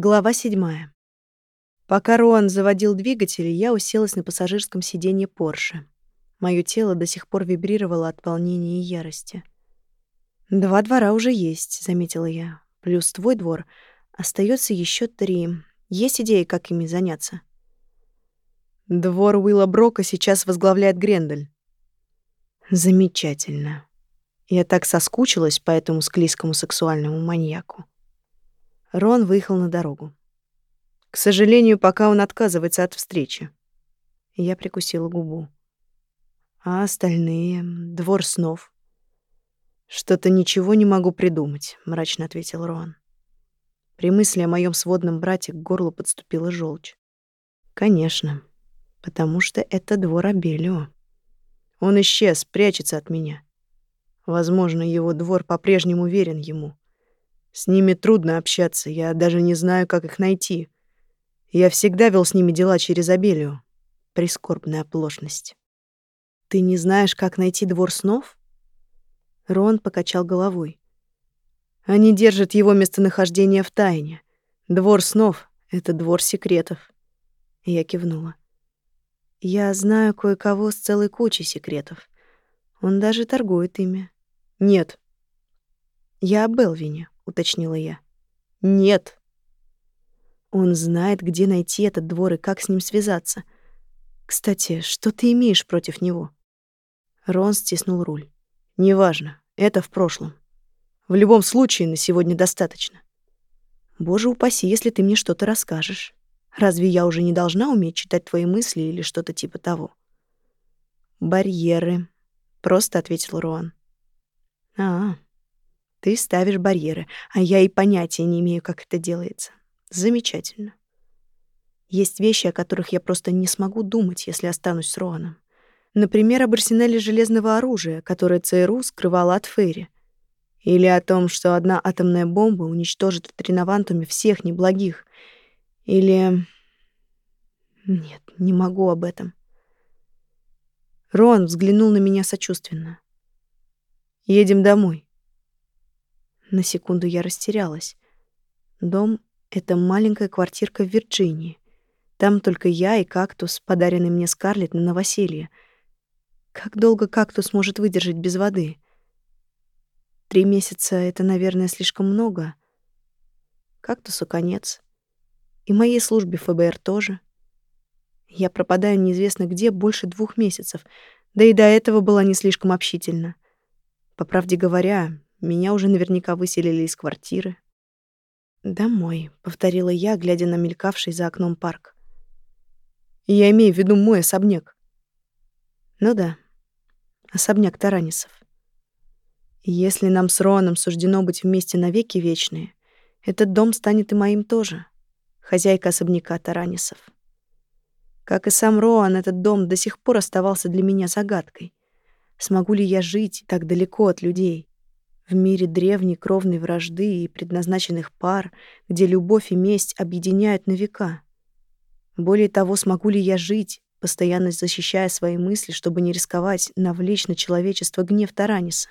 Глава седьмая. Пока Роан заводил двигатель, я уселась на пассажирском сиденье Порше. Моё тело до сих пор вибрировало от волнения и ярости. «Два двора уже есть», — заметила я. «Плюс твой двор. Остаётся ещё три. Есть идеи, как ими заняться?» «Двор Уилла Брока сейчас возглавляет Грендель». «Замечательно. Я так соскучилась по этому склизкому сексуальному маньяку». Рон выехал на дорогу. К сожалению, пока он отказывается от встречи. Я прикусила губу. А остальные? Двор снов? Что-то ничего не могу придумать, мрачно ответил Рон. При мысли о моем сводном брате к горлу подступила желчь. Конечно, потому что это двор Абелио. Он исчез, прячется от меня. Возможно, его двор по-прежнему верен ему. С ними трудно общаться, я даже не знаю, как их найти. Я всегда вел с ними дела через Абелию. Прискорбная оплошность. Ты не знаешь, как найти двор снов? Рон покачал головой. Они держат его местонахождение в тайне. Двор снов — это двор секретов. Я кивнула. Я знаю кое-кого с целой кучей секретов. Он даже торгует ими. Нет. Я о Белвине уточнила я. Нет. Он знает, где найти этот двор и как с ним связаться. Кстати, что ты имеешь против него? Рон стиснул руль. Неважно, это в прошлом. В любом случае, на сегодня достаточно. Боже упаси, если ты мне что-то расскажешь. Разве я уже не должна уметь читать твои мысли или что-то типа того? Барьеры, просто ответил Рон. А, ты ставишь барьеры, а я и понятия не имею, как это делается. Замечательно. Есть вещи, о которых я просто не смогу думать, если останусь с Роаном. Например, об арсенале железного оружия, которое ЦРУ скрывало от Ферри. Или о том, что одна атомная бомба уничтожит в Тринавантуме всех неблагих. Или... Нет, не могу об этом. Рон взглянул на меня сочувственно. «Едем домой». На секунду я растерялась. Дом — это маленькая квартирка в Вирджинии. Там только я и кактус, подаренный мне Скарлетт на новоселье. Как долго кактус может выдержать без воды? Три месяца — это, наверное, слишком много. Кактусу конец. И моей службе ФБР тоже. Я пропадаю неизвестно где больше двух месяцев, да и до этого была не слишком общительна. По правде говоря, меня уже наверняка выселили из квартиры. «Домой», — повторила я, глядя на мелькавший за окном парк. «Я имею в виду мой особняк». «Ну да, особняк Таранисов. Если нам с Роаном суждено быть вместе навеки вечные, этот дом станет и моим тоже, хозяйка особняка Таранисов. Как и сам Роан, этот дом до сих пор оставался для меня загадкой. Смогу ли я жить так далеко от людей? В мире древней кровной вражды и предназначенных пар, где любовь и месть объединяют на века. Более того, смогу ли я жить, постоянно защищая свои мысли, чтобы не рисковать навлечь на человечество гнев Тараниса?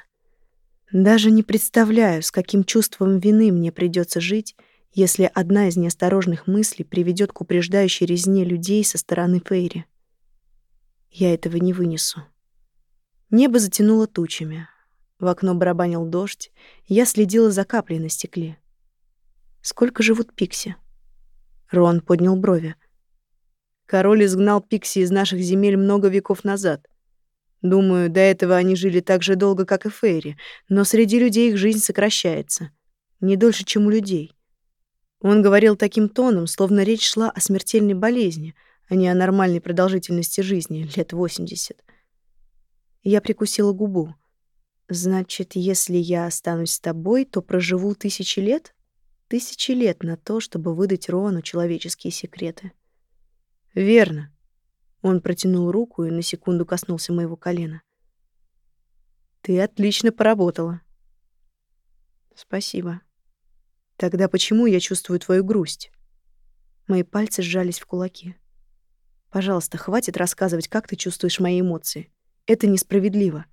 Даже не представляю, с каким чувством вины мне придется жить, если одна из неосторожных мыслей приведет к упреждающей резне людей со стороны Фейри. Я этого не вынесу. Небо затянуло тучами, в окно барабанил дождь, я следила за каплей на стекле. «Сколько живут пикси?» Рон поднял брови. «Король изгнал пикси из наших земель много веков назад. Думаю, до этого они жили так же долго, как и Фейри, но среди людей их жизнь сокращается. Не дольше, чем у людей. Он говорил таким тоном, словно речь шла о смертельной болезни, а не о нормальной продолжительности жизни, лет 80. Я прикусила губу. Значит, если я останусь с тобой, то проживу тысячи лет? Тысячи лет на то, чтобы выдать Роану человеческие секреты. Верно. Он протянул руку и на секунду коснулся моего колена. Ты отлично поработала. Спасибо. Тогда почему я чувствую твою грусть? Мои пальцы сжались в кулаки. Пожалуйста, хватит рассказывать, как ты чувствуешь мои эмоции. Это несправедливо.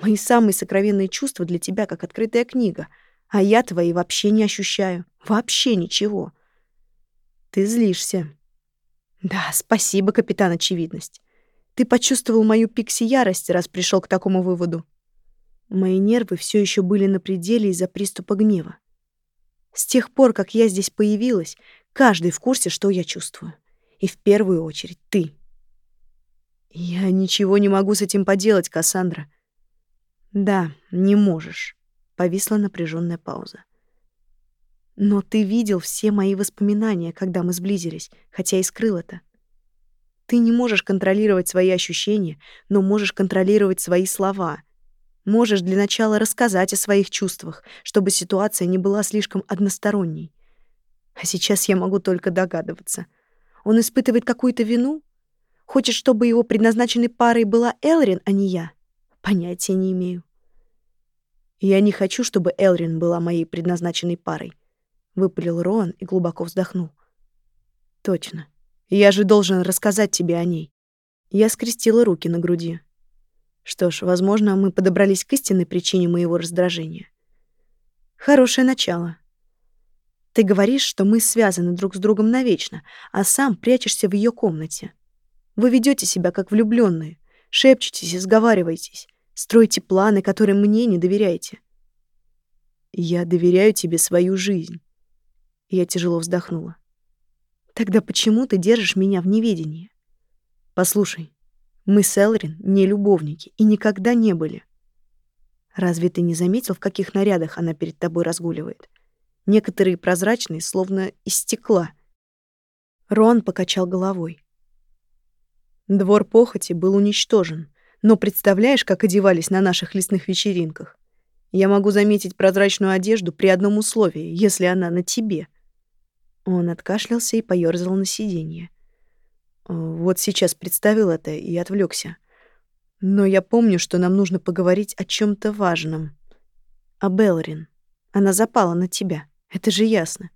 Мои самые сокровенные чувства для тебя как открытая книга, а я твои вообще не ощущаю. Вообще ничего. Ты злишься. Да, спасибо, капитан Очевидность. Ты почувствовал мою пикси ярость, раз пришел к такому выводу. Мои нервы все еще были на пределе из-за приступа гнева. С тех пор, как я здесь появилась, каждый в курсе, что я чувствую. И в первую очередь ты. Я ничего не могу с этим поделать, Кассандра. Да, не можешь. Повисла напряженная пауза. Но ты видел все мои воспоминания, когда мы сблизились, хотя и скрыл это. Ты не можешь контролировать свои ощущения, но можешь контролировать свои слова — Можешь для начала рассказать о своих чувствах, чтобы ситуация не была слишком односторонней. А сейчас я могу только догадываться. Он испытывает какую-то вину? Хочет, чтобы его предназначенной парой была Элрин, а не я? Понятия не имею. Я не хочу, чтобы Элрин была моей предназначенной парой. Выпалил Роан и глубоко вздохнул. Точно. Я же должен рассказать тебе о ней. Я скрестила руки на груди. Что ж, возможно, мы подобрались к истинной причине моего раздражения. Хорошее начало. Ты говоришь, что мы связаны друг с другом навечно, а сам прячешься в ее комнате. Вы ведете себя как влюбленные, шепчетесь и сговариваетесь, строите планы, которые мне не доверяете. Я доверяю тебе свою жизнь. Я тяжело вздохнула. Тогда почему ты держишь меня в неведении? Послушай, мы с Элрин не любовники и никогда не были. Разве ты не заметил, в каких нарядах она перед тобой разгуливает? Некоторые прозрачные, словно из стекла. Рон покачал головой. Двор похоти был уничтожен, но представляешь, как одевались на наших лесных вечеринках? Я могу заметить прозрачную одежду при одном условии, если она на тебе. Он откашлялся и поёрзал на сиденье. Вот сейчас представил это и отвлекся. Но я помню, что нам нужно поговорить о чем то важном. О Белрин. Она запала на тебя. Это же ясно.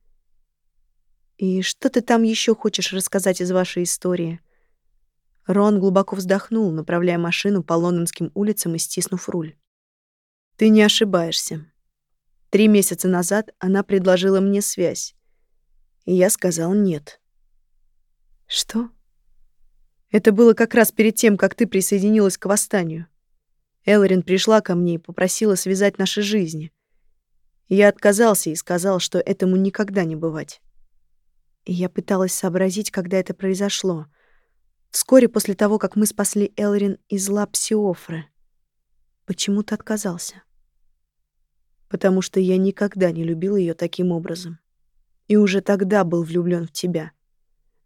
И что ты там еще хочешь рассказать из вашей истории? Рон глубоко вздохнул, направляя машину по лондонским улицам и стиснув руль. Ты не ошибаешься. Три месяца назад она предложила мне связь. И я сказал нет. Что? Это было как раз перед тем, как ты присоединилась к восстанию. Элрин пришла ко мне и попросила связать наши жизни. Я отказался и сказал, что этому никогда не бывать. И я пыталась сообразить, когда это произошло. Вскоре после того, как мы спасли Элрин из лап Сиофры. Почему ты отказался? Потому что я никогда не любил ее таким образом. И уже тогда был влюблен в тебя.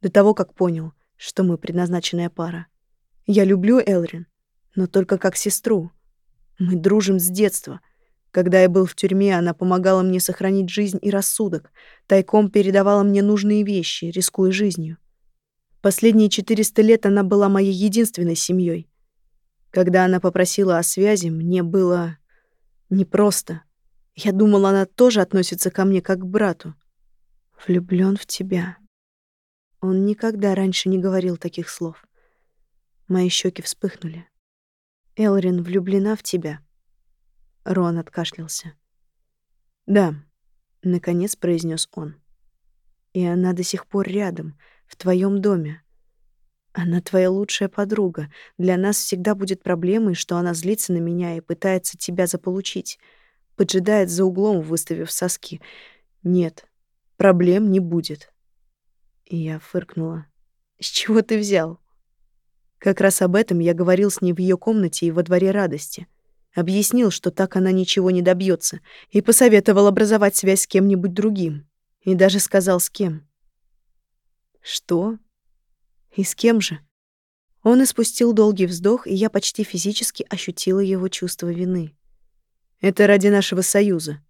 До того, как понял — что мы предназначенная пара. Я люблю Элрин, но только как сестру. Мы дружим с детства. Когда я был в тюрьме, она помогала мне сохранить жизнь и рассудок, тайком передавала мне нужные вещи, рискуя жизнью. Последние 400 лет она была моей единственной семьей. Когда она попросила о связи, мне было непросто. Я думала, она тоже относится ко мне как к брату. Влюблён в тебя. Он никогда раньше не говорил таких слов. Мои щеки вспыхнули. Элрин влюблена в тебя. Рон откашлялся. Да, наконец произнес он. И она до сих пор рядом, в твоем доме. Она твоя лучшая подруга. Для нас всегда будет проблемой, что она злится на меня и пытается тебя заполучить. Поджидает за углом, выставив соски. Нет, проблем не будет. И я фыркнула. «С чего ты взял?» Как раз об этом я говорил с ней в ее комнате и во дворе радости. Объяснил, что так она ничего не добьется, и посоветовал образовать связь с кем-нибудь другим. И даже сказал, с кем. «Что? И с кем же?» Он испустил долгий вздох, и я почти физически ощутила его чувство вины. «Это ради нашего союза.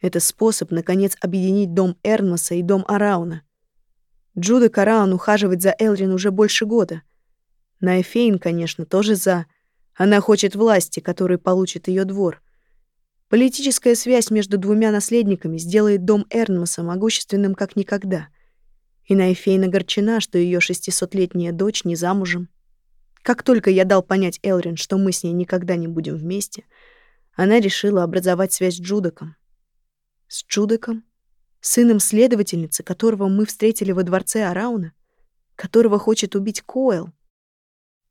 Это способ, наконец, объединить дом Эрнмаса и дом Арауна. Джуда Караун ухаживает за Элрин уже больше года. Найфейн, конечно, тоже за. Она хочет власти, которую получит ее двор. Политическая связь между двумя наследниками сделает дом Эрнмаса могущественным как никогда. И Найфейн огорчена, что ее шестисотлетняя дочь не замужем. Как только я дал понять Элрин, что мы с ней никогда не будем вместе, она решила образовать связь с Джудаком. С Джудаком? Сыном следовательницы, которого мы встретили во дворце Арауна? Которого хочет убить Коэл?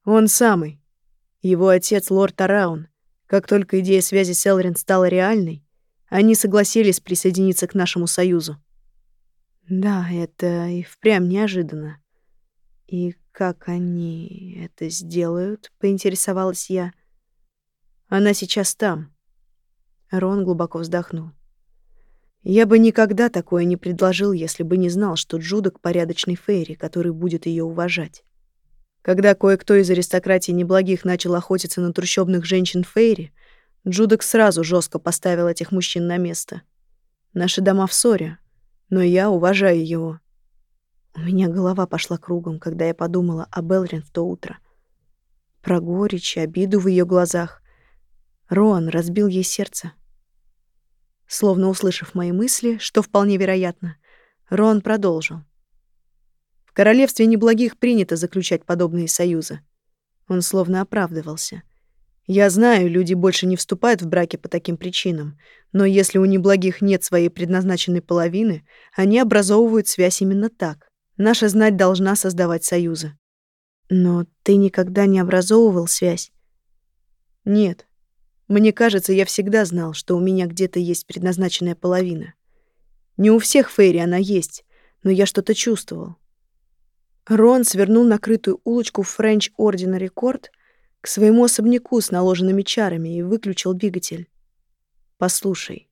Он самый. Его отец лорд Араун. Как только идея связи с Элрин стала реальной, они согласились присоединиться к нашему союзу. Да, это и впрямь неожиданно. И как они это сделают, поинтересовалась я. Она сейчас там. Рон глубоко вздохнул. Я бы никогда такое не предложил, если бы не знал, что Джудок — порядочный Фейри, который будет ее уважать. Когда кое-кто из аристократии неблагих начал охотиться на трущобных женщин Фейри, Джудок сразу жестко поставил этих мужчин на место. Наши дома в ссоре, но я уважаю его. У меня голова пошла кругом, когда я подумала о Белрин в то утро. Про горечь и обиду в ее глазах. Роан разбил ей сердце. Словно услышав мои мысли, что вполне вероятно, Роан продолжил. В королевстве неблагих принято заключать подобные союзы. Он словно оправдывался. Я знаю, люди больше не вступают в браки по таким причинам, но если у неблагих нет своей предназначенной половины, они образовывают связь именно так. Наша знать должна создавать союзы. Но ты никогда не образовывал связь? Нет. Мне кажется, я всегда знал, что у меня где-то есть предназначенная половина. Не у всех Фейри она есть, но я что-то чувствовал. Рон свернул накрытую улочку French Ordinary Court — к своему особняку с наложенными чарами и выключил двигатель. Послушай,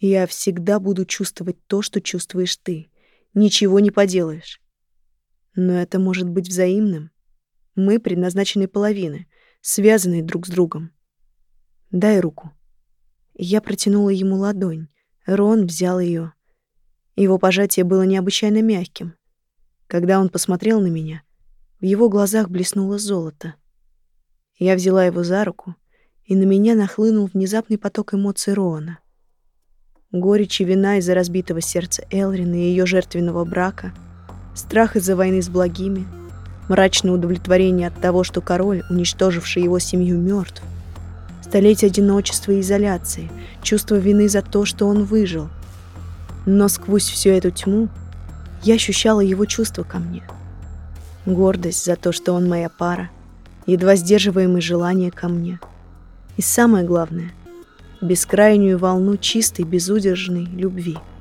я всегда буду чувствовать то, что чувствуешь ты. Ничего не поделаешь. Но это может быть взаимным. Мы предназначены половины, связанные друг с другом. Дай руку. Я протянула ему ладонь. Рон взял ее. Его пожатие было необычайно мягким. Когда он посмотрел на меня, в его глазах блеснуло золото. Я взяла его за руку, и на меня нахлынул внезапный поток эмоций Роана. Горечь и вина из-за разбитого сердца Элрин и ее жертвенного брака, страх из-за войны с благими, мрачное удовлетворение от того, что король, уничтоживший его семью, мертв, столетие одиночества и изоляции, чувство вины за то, что он выжил. Но сквозь всю эту тьму я ощущала его чувства ко мне. Гордость за то, что он моя пара — едва сдерживаемые желания ко мне. И самое главное — бескрайнюю волну чистой, безудержной любви —